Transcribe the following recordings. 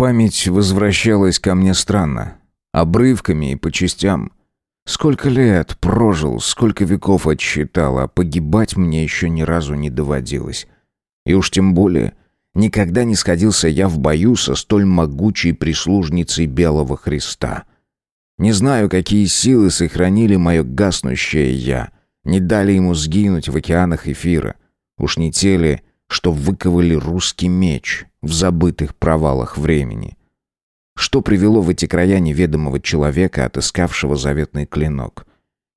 Память возвращалась ко мне странно, обрывками и по частям. Сколько лет прожил, сколько веков отсчитал, а погибать мне еще ни разу не доводилось. И уж тем более никогда не сходился я в бою со столь могучей прислужницей Белого Христа. Не знаю, какие силы сохранили мое гаснущее «я», не дали ему сгинуть в океанах эфира. Уж не те ли, что выковали русский меч в забытых провалах времени. Что привело в эти края неведомого человека, отыскавшего заветный клинок?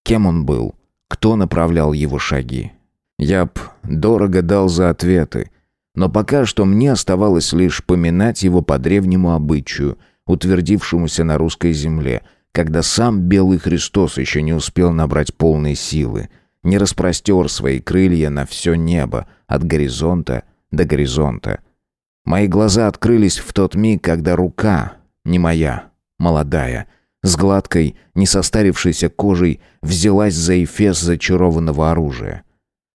Кем он был? Кто направлял его шаги? Я б дорого дал за ответы, но пока что мне оставалось лишь поминать его по древнему обычаю, утвердившемуся на русской земле, когда сам Белый Христос еще не успел набрать полной силы — не распростер свои крылья на все небо, от горизонта до горизонта. Мои глаза открылись в тот миг, когда рука, не моя, молодая, с гладкой, не состарившейся кожей, взялась за эфес зачарованного оружия.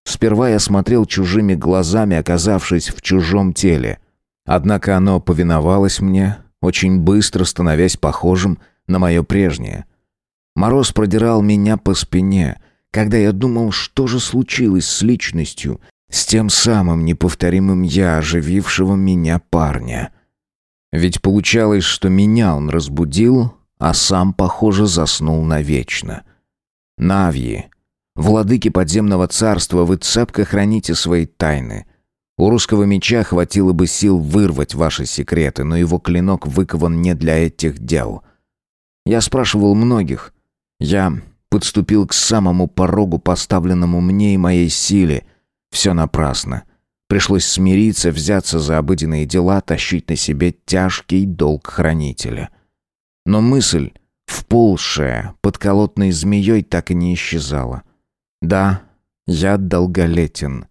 Сперва я смотрел чужими глазами, оказавшись в чужом теле. Однако оно повиновалось мне, очень быстро становясь похожим на мое прежнее. Мороз продирал меня по спине, когда я думал, что же случилось с личностью, с тем самым неповторимым я, оживившего меня парня. Ведь получалось, что меня он разбудил, а сам, похоже, заснул навечно. Навьи, владыки подземного царства, вы цепко храните свои тайны. У русского меча хватило бы сил вырвать ваши секреты, но его клинок выкован не для этих дел. Я спрашивал многих. Я подступил к самому порогу, поставленному мне и моей силе. Все напрасно. Пришлось смириться, взяться за обыденные дела, тащить на себе тяжкий долг хранителя. Но мысль, вползшая под колотной змеей, так и не исчезала. Да, я долголетен.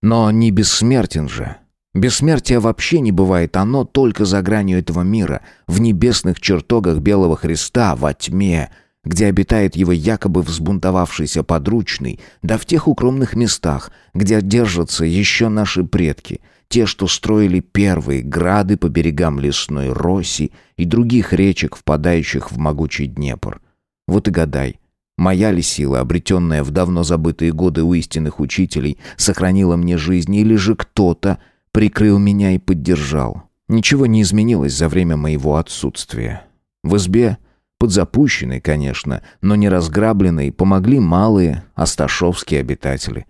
Но не бессмертен же. Бессмертия вообще не бывает, оно только за гранью этого мира, в небесных чертогах Белого Христа, во тьме — где обитает его якобы взбунтовавшийся подручный, да в тех укромных местах, где держатся еще наши предки, те, что строили первые грады по берегам лесной Роси и других речек, впадающих в могучий Днепр. Вот и гадай, моя ли сила, обретенная в давно забытые годы у истинных учителей, сохранила мне жизнь, или же кто-то прикрыл меня и поддержал? Ничего не изменилось за время моего отсутствия. В избе Подзапущенной, конечно, но не разграбленной, помогли малые асташовские обитатели.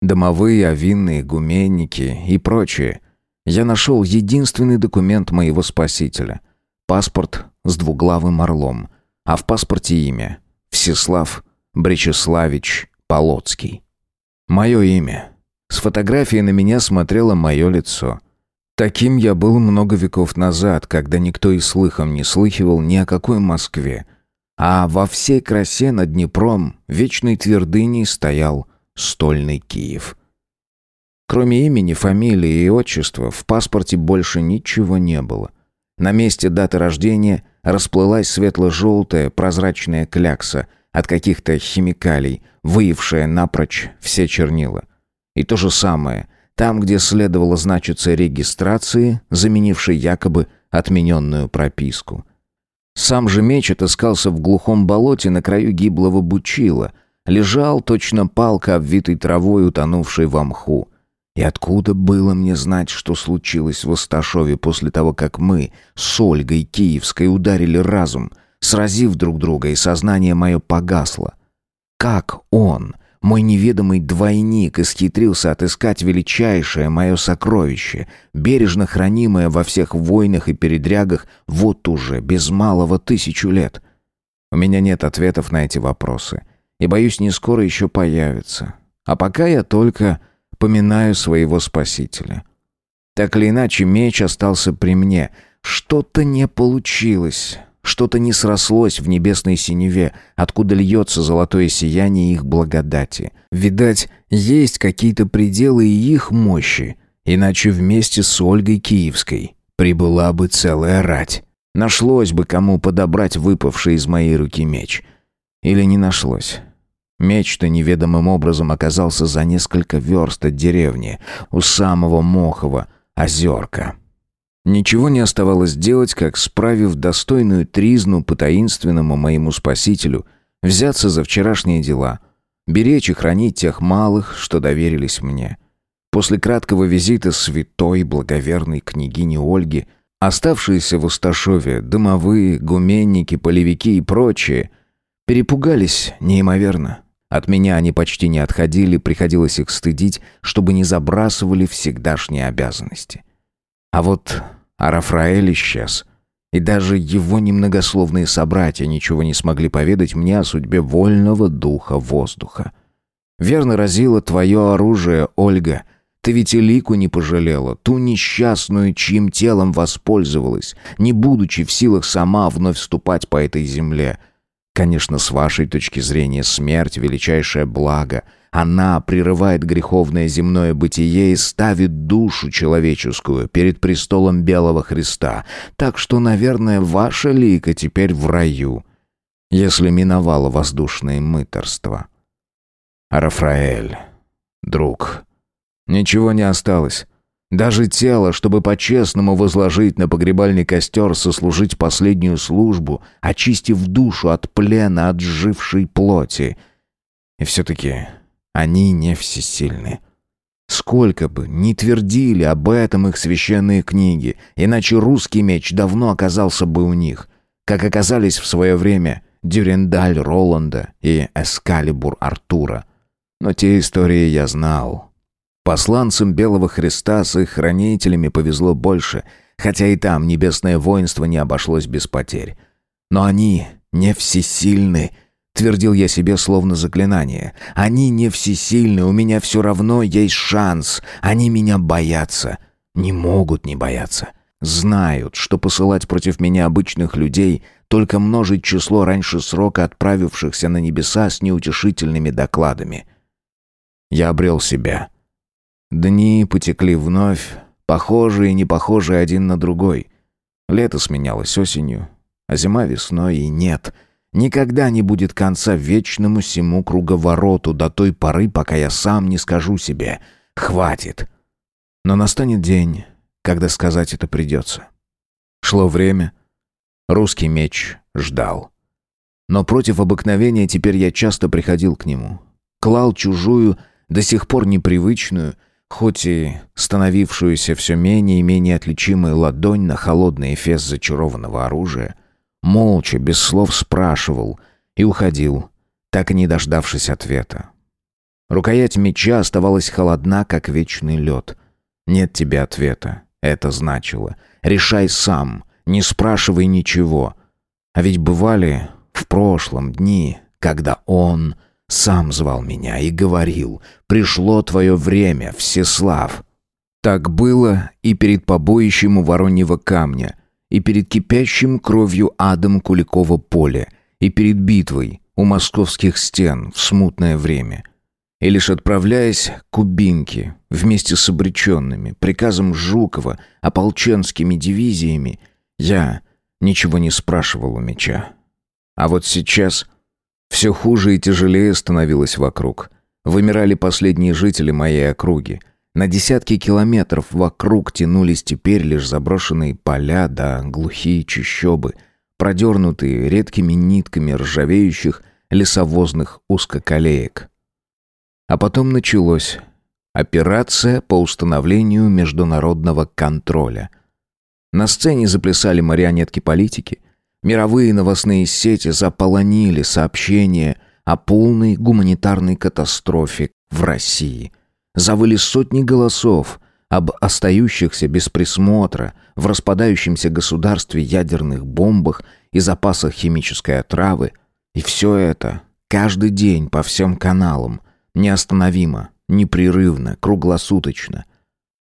Домовые, овинные, гуменники и прочее. Я нашел единственный документ моего спасителя. Паспорт с двуглавым орлом. А в паспорте имя. Всеслав Бречеславич Полоцкий. Мое имя. С фотографии на меня смотрело мое лицо. Таким я был много веков назад, когда никто и слыхом не слыхивал ни о какой Москве. А во всей красе над Днепром вечной твердыней стоял стольный Киев. Кроме имени, фамилии и отчества в паспорте больше ничего не было. На месте даты рождения расплылась светло-желтая прозрачная клякса от каких-то химикалий, выявшая напрочь все чернила. И то же самое – там, где следовало значиться регистрации, заменившей якобы отмененную прописку. Сам же меч отыскался в глухом болоте на краю гиблого бучила, лежал точно палка, обвитой травой, утонувшей в мху. И откуда было мне знать, что случилось в Осташове после того, как мы с Ольгой Киевской ударили разум, сразив друг друга, и сознание мое погасло? Как он, мой неведомый двойник исхитрился отыскать величайшее мое сокровище, бережно хранимое во всех войнах и передрягах вот уже без малого тысячу лет. У меня нет ответов на эти вопросы, и, боюсь, не скоро еще появятся. А пока я только поминаю своего спасителя. Так или иначе, меч остался при мне. Что-то не получилось. Что-то не срослось в небесной синеве, откуда льется золотое сияние их благодати. Видать, есть какие-то пределы и их мощи, иначе вместе с Ольгой Киевской прибыла бы целая рать. Нашлось бы кому подобрать выпавший из моей руки меч. Или не нашлось. Меч-то неведомым образом оказался за несколько верст от деревни, у самого Мохова, озерка. Ничего не оставалось делать, как, справив достойную тризну по таинственному моему спасителю, взяться за вчерашние дела, беречь и хранить тех малых, что доверились мне. После краткого визита святой благоверной княгини Ольги, оставшиеся в Усташове домовые, гуменники, полевики и прочие, перепугались неимоверно. От меня они почти не отходили, приходилось их стыдить, чтобы не забрасывали всегдашние обязанности. А вот а Рафраэль исчез. И даже его немногословные собратья ничего не смогли поведать мне о судьбе вольного духа воздуха. Верно разило твое оружие, Ольга. Ты ведь и лику не пожалела, ту несчастную, чьим телом воспользовалась, не будучи в силах сама вновь вступать по этой земле. Конечно, с вашей точки зрения смерть — величайшее благо — она прерывает греховное земное бытие и ставит душу человеческую перед престолом Белого Христа. Так что, наверное, ваша лика теперь в раю, если миновало воздушное мыторство. Рафаэль, друг, ничего не осталось. Даже тело, чтобы по-честному возложить на погребальный костер, сослужить последнюю службу, очистив душу от плена отжившей плоти. И все-таки они не всесильны. Сколько бы ни твердили об этом их священные книги, иначе русский меч давно оказался бы у них, как оказались в свое время Дюрендаль Роланда и Эскалибур Артура. Но те истории я знал. Посланцам Белого Христа с их хранителями повезло больше, хотя и там небесное воинство не обошлось без потерь. Но они не всесильны, — Твердил я себе словно заклинание. «Они не всесильны, у меня все равно есть шанс. Они меня боятся. Не могут не бояться. Знают, что посылать против меня обычных людей — только множить число раньше срока отправившихся на небеса с неутешительными докладами». Я обрел себя. Дни потекли вновь, похожие и не похожие один на другой. Лето сменялось осенью, а зима весной, и нет — Никогда не будет конца вечному всему круговороту до той поры, пока я сам не скажу себе «хватит». Но настанет день, когда сказать это придется. Шло время. Русский меч ждал. Но против обыкновения теперь я часто приходил к нему. Клал чужую, до сих пор непривычную, хоть и становившуюся все менее и менее отличимой ладонь на холодный эфес зачарованного оружия — молча, без слов спрашивал и уходил, так и не дождавшись ответа. Рукоять меча оставалась холодна, как вечный лед. Нет тебе ответа. Это значило. Решай сам, не спрашивай ничего. А ведь бывали в прошлом дни, когда он сам звал меня и говорил «Пришло твое время, Всеслав». Так было и перед побоищем у Вороньего камня, и перед кипящим кровью адом Куликова поля, и перед битвой у московских стен в смутное время. И лишь отправляясь к Кубинке вместе с обреченными, приказом Жукова, ополченскими дивизиями, я ничего не спрашивал у меча. А вот сейчас все хуже и тяжелее становилось вокруг. Вымирали последние жители моей округи — на десятки километров вокруг тянулись теперь лишь заброшенные поля да глухие чащобы, продернутые редкими нитками ржавеющих лесовозных узкоколеек. А потом началось операция по установлению международного контроля. На сцене заплясали марионетки политики, мировые новостные сети заполонили сообщения о полной гуманитарной катастрофе в России – завыли сотни голосов об остающихся без присмотра в распадающемся государстве ядерных бомбах и запасах химической отравы. И все это каждый день по всем каналам, неостановимо, непрерывно, круглосуточно.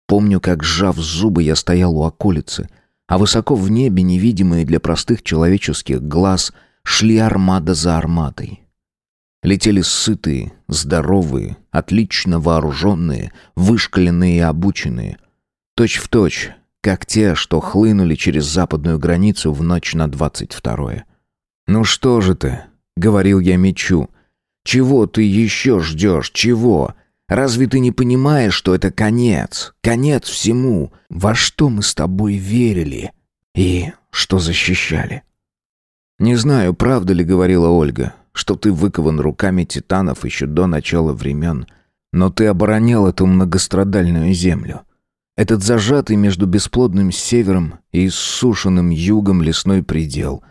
Помню, как, сжав зубы, я стоял у околицы, а высоко в небе, невидимые для простых человеческих глаз, шли армада за армадой. Летели сытые, здоровые, отлично вооруженные, вышкаленные и обученные. Точь в точь, как те, что хлынули через западную границу в ночь на двадцать второе. «Ну что же ты?» — говорил я мечу. «Чего ты еще ждешь? Чего? Разве ты не понимаешь, что это конец? Конец всему, во что мы с тобой верили и что защищали? Не знаю, правда ли говорила Ольга, что ты выкован руками титанов еще до начала времен, но ты оборонял эту многострадальную землю. Этот зажатый между бесплодным севером и иссушенным югом лесной предел,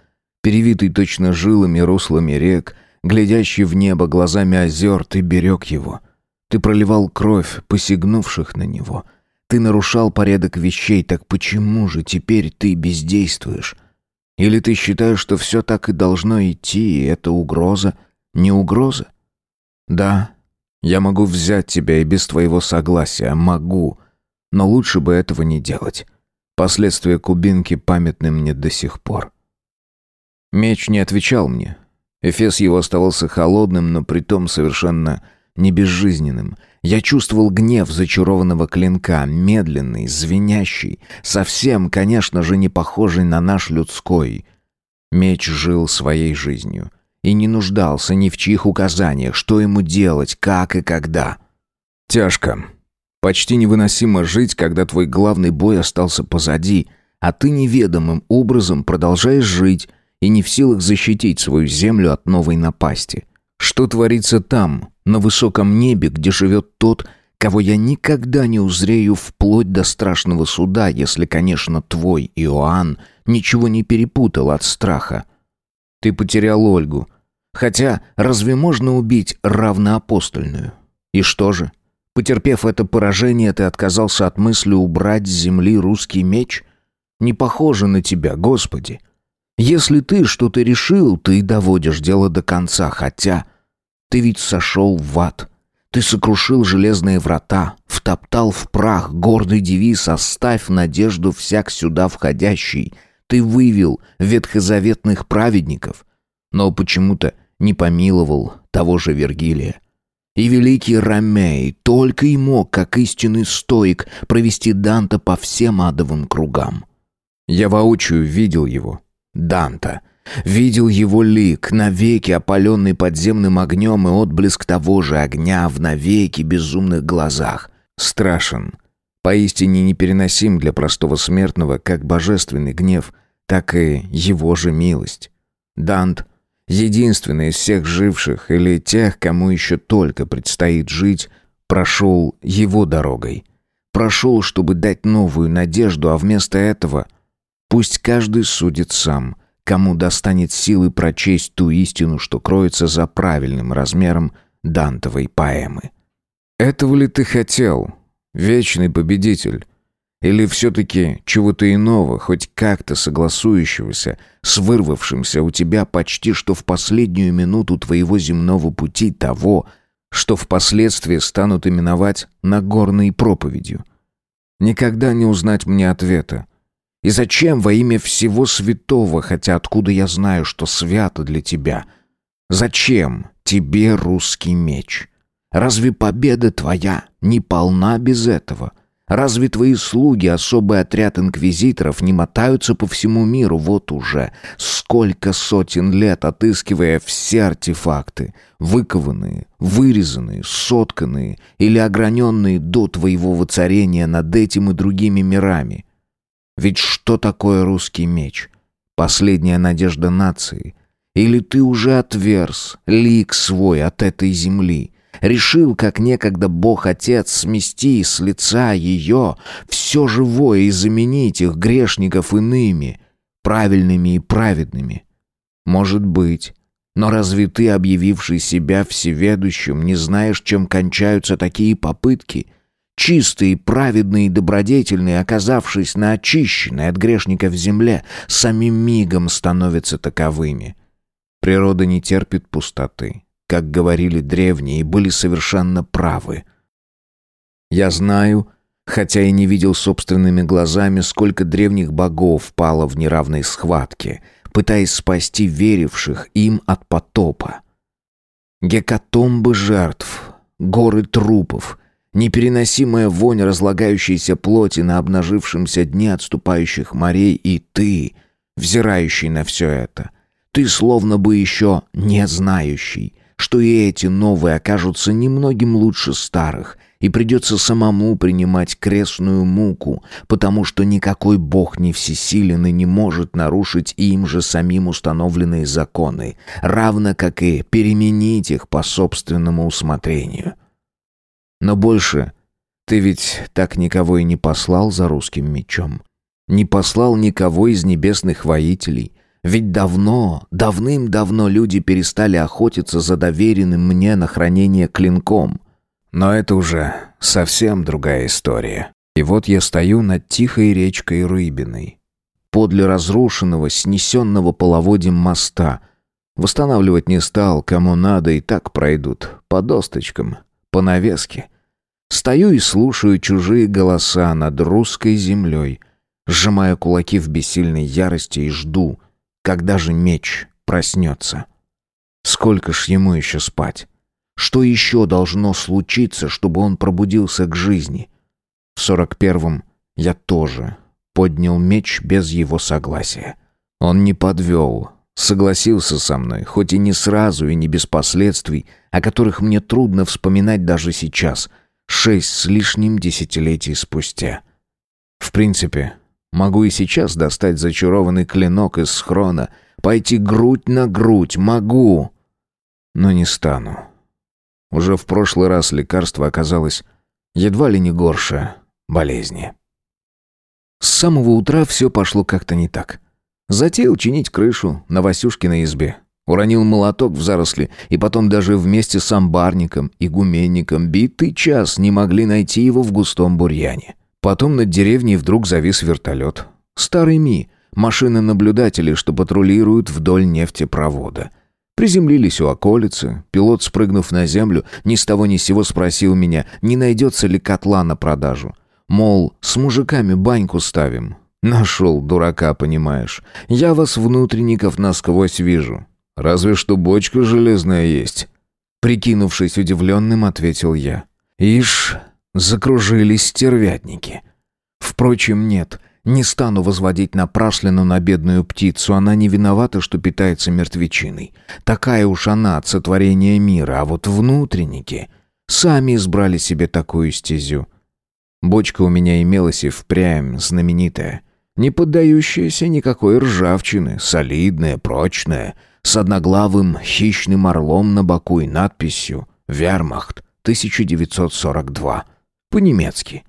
перевитый точно жилами руслами рек, глядящий в небо глазами озер, ты берег его. Ты проливал кровь посягнувших на него. Ты нарушал порядок вещей, так почему же теперь ты бездействуешь? Или ты считаешь, что все так и должно идти, и это угроза, не угроза? Да, я могу взять тебя и без твоего согласия, могу, но лучше бы этого не делать. Последствия кубинки памятны мне до сих пор. Меч не отвечал мне. Эфес его оставался холодным, но притом совершенно не безжизненным. Я чувствовал гнев зачарованного клинка, медленный, звенящий, совсем, конечно же, не похожий на наш людской. Меч жил своей жизнью и не нуждался ни в чьих указаниях, что ему делать, как и когда. Тяжко. Почти невыносимо жить, когда твой главный бой остался позади, а ты неведомым образом продолжаешь жить и не в силах защитить свою землю от новой напасти. Что творится там, на высоком небе, где живет тот, кого я никогда не узрею вплоть до страшного суда, если, конечно, твой Иоанн ничего не перепутал от страха. Ты потерял Ольгу. Хотя разве можно убить равноапостольную? И что же? Потерпев это поражение, ты отказался от мысли убрать с земли русский меч? Не похоже на тебя, Господи. Если ты что-то решил, ты доводишь дело до конца, хотя ты ведь сошел в ад. Ты сокрушил железные врата, втоптал в прах гордый девиз «Оставь надежду всяк сюда входящий». Ты вывел ветхозаветных праведников, но почему-то не помиловал того же Вергилия. И великий Ромей только и мог, как истинный стоик, провести Данта по всем адовым кругам. Я воочию видел его, Данта — Видел его лик, навеки опаленный подземным огнем и отблеск того же огня в навеки безумных глазах. Страшен. Поистине непереносим для простого смертного как божественный гнев, так и его же милость. Дант — единственный из всех живших или тех, кому еще только предстоит жить, прошел его дорогой. Прошел, чтобы дать новую надежду, а вместо этого пусть каждый судит сам — кому достанет силы прочесть ту истину, что кроется за правильным размером Дантовой поэмы. Этого ли ты хотел, вечный победитель? Или все-таки чего-то иного, хоть как-то согласующегося с вырвавшимся у тебя почти что в последнюю минуту твоего земного пути того, что впоследствии станут именовать Нагорной проповедью? Никогда не узнать мне ответа. И зачем во имя всего святого, хотя откуда я знаю, что свято для тебя? Зачем тебе русский меч? Разве победа твоя не полна без этого? Разве твои слуги, особый отряд инквизиторов, не мотаются по всему миру вот уже сколько сотен лет, отыскивая все артефакты, выкованные, вырезанные, сотканные или ограненные до твоего воцарения над этим и другими мирами? Ведь что такое русский меч? Последняя надежда нации. Или ты уже отверз лик свой от этой земли? Решил, как некогда Бог-Отец, смести с лица ее все живое и заменить их грешников иными, правильными и праведными? Может быть. Но разве ты, объявивший себя всеведущим, не знаешь, чем кончаются такие попытки? Чистые, праведные и добродетельные, оказавшись на очищенной от грешников земле, самим мигом становятся таковыми. Природа не терпит пустоты, как говорили древние и были совершенно правы. Я знаю, хотя и не видел собственными глазами, сколько древних богов пало в неравной схватке, пытаясь спасти веривших им от потопа. Гекатомбы жертв, горы трупов — Непереносимая вонь разлагающейся плоти на обнажившемся дне отступающих морей и ты, взирающий на все это. Ты словно бы еще не знающий, что и эти новые окажутся немногим лучше старых, и придется самому принимать крестную муку, потому что никакой бог не всесилен и не может нарушить им же самим установленные законы, равно как и переменить их по собственному усмотрению. Но больше ты ведь так никого и не послал за русским мечом. Не послал никого из небесных воителей. Ведь давно, давным-давно люди перестали охотиться за доверенным мне на хранение клинком. Но это уже совсем другая история. И вот я стою над тихой речкой Рыбиной. Подле разрушенного, снесенного половодьем моста. Восстанавливать не стал, кому надо, и так пройдут. По досточкам, по навеске. Стою и слушаю чужие голоса над русской землей, сжимая кулаки в бессильной ярости и жду, когда же меч проснется. Сколько ж ему еще спать? Что еще должно случиться, чтобы он пробудился к жизни? В сорок первом я тоже поднял меч без его согласия. Он не подвел, согласился со мной, хоть и не сразу и не без последствий, о которых мне трудно вспоминать даже сейчас, шесть с лишним десятилетий спустя. В принципе, могу и сейчас достать зачарованный клинок из схрона, пойти грудь на грудь, могу, но не стану. Уже в прошлый раз лекарство оказалось едва ли не горше болезни. С самого утра все пошло как-то не так. Затеял чинить крышу на Васюшкиной избе. Уронил молоток в заросли, и потом даже вместе с амбарником и гуменником битый час не могли найти его в густом бурьяне. Потом над деревней вдруг завис вертолет. Старый Ми, машины-наблюдатели, что патрулируют вдоль нефтепровода — Приземлились у околицы. Пилот, спрыгнув на землю, ни с того ни с сего спросил меня, не найдется ли котла на продажу. Мол, с мужиками баньку ставим. Нашел дурака, понимаешь. Я вас, внутренников, насквозь вижу. Разве что бочка железная есть. Прикинувшись удивленным, ответил я. Ишь, закружились стервятники. Впрочем, нет, не стану возводить напраслину на бедную птицу, она не виновата, что питается мертвечиной. Такая уж она от сотворения мира, а вот внутренники сами избрали себе такую стезю. Бочка у меня имелась и впрямь знаменитая, не поддающаяся никакой ржавчины, солидная, прочная, с одноглавым хищным орлом на боку и надписью «Вермахт 1942» по-немецки.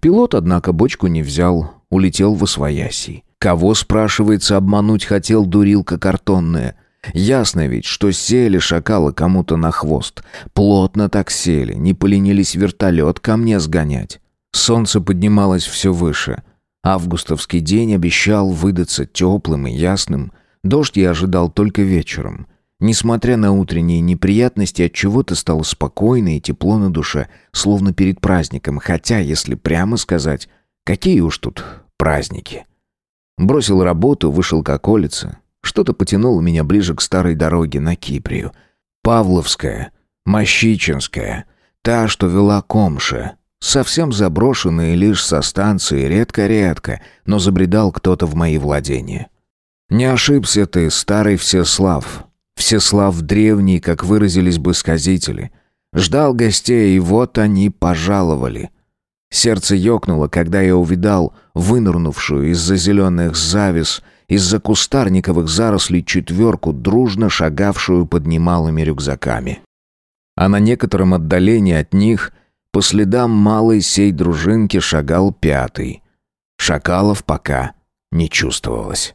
Пилот, однако, бочку не взял, улетел в освояси. Кого, спрашивается, обмануть хотел дурилка картонная? Ясно ведь, что сели шакалы кому-то на хвост. Плотно так сели, не поленились вертолет ко мне сгонять. Солнце поднималось все выше. Августовский день обещал выдаться теплым и ясным. Дождь я ожидал только вечером. Несмотря на утренние неприятности, от чего-то стало спокойно и тепло на душе, словно перед праздником, хотя, если прямо сказать, какие уж тут праздники. Бросил работу, вышел к околице. Что-то потянуло меня ближе к старой дороге на Киприю. Павловская, Мощичинская, та, что вела Комше. Совсем заброшенные лишь со станции, редко-редко, но забредал кто-то в мои владения. Не ошибся ты, старый Всеслав. Всеслав древний, как выразились бы сказители. Ждал гостей, и вот они пожаловали — Сердце ёкнуло, когда я увидал вынырнувшую из-за зеленых завис, из-за кустарниковых зарослей четверку, дружно шагавшую под немалыми рюкзаками. А на некотором отдалении от них, по следам малой сей дружинки, шагал пятый. Шакалов пока не чувствовалось.